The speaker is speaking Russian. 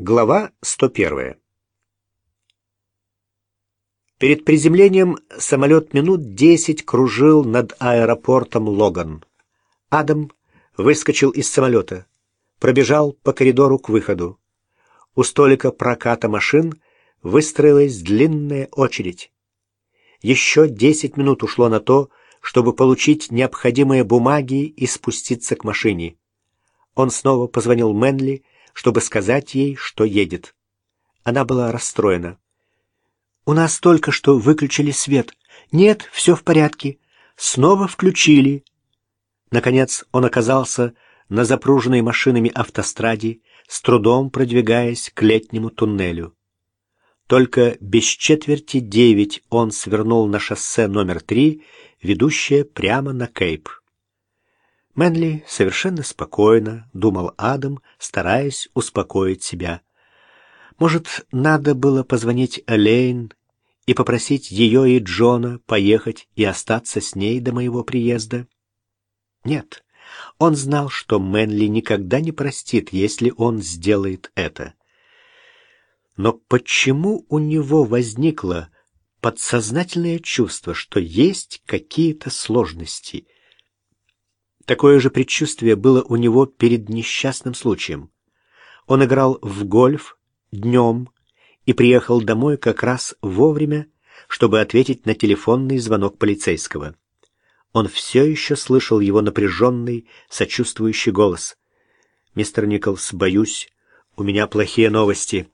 Глава 101. Перед приземлением самолет минут десять кружил над аэропортом Логан. Адам выскочил из самолета, пробежал по коридору к выходу. У столика проката машин выстроилась длинная очередь. Еще десять минут ушло на то, чтобы получить необходимые бумаги и спуститься к машине. Он снова позвонил Мэнли, чтобы сказать ей, что едет. Она была расстроена. «У нас только что выключили свет. Нет, все в порядке. Снова включили». Наконец он оказался на запруженной машинами автостраде, с трудом продвигаясь к летнему туннелю. Только без четверти девять он свернул на шоссе номер три, ведущее прямо на Кейп. Мэнли совершенно спокойно, думал Адам, стараясь успокоить себя. Может, надо было позвонить Элейн и попросить ее и Джона поехать и остаться с ней до моего приезда? Нет, он знал, что Мэнли никогда не простит, если он сделает это. Но почему у него возникло подсознательное чувство, что есть какие-то сложности — Такое же предчувствие было у него перед несчастным случаем. Он играл в гольф днем и приехал домой как раз вовремя, чтобы ответить на телефонный звонок полицейского. Он все еще слышал его напряженный, сочувствующий голос. «Мистер Николс, боюсь, у меня плохие новости.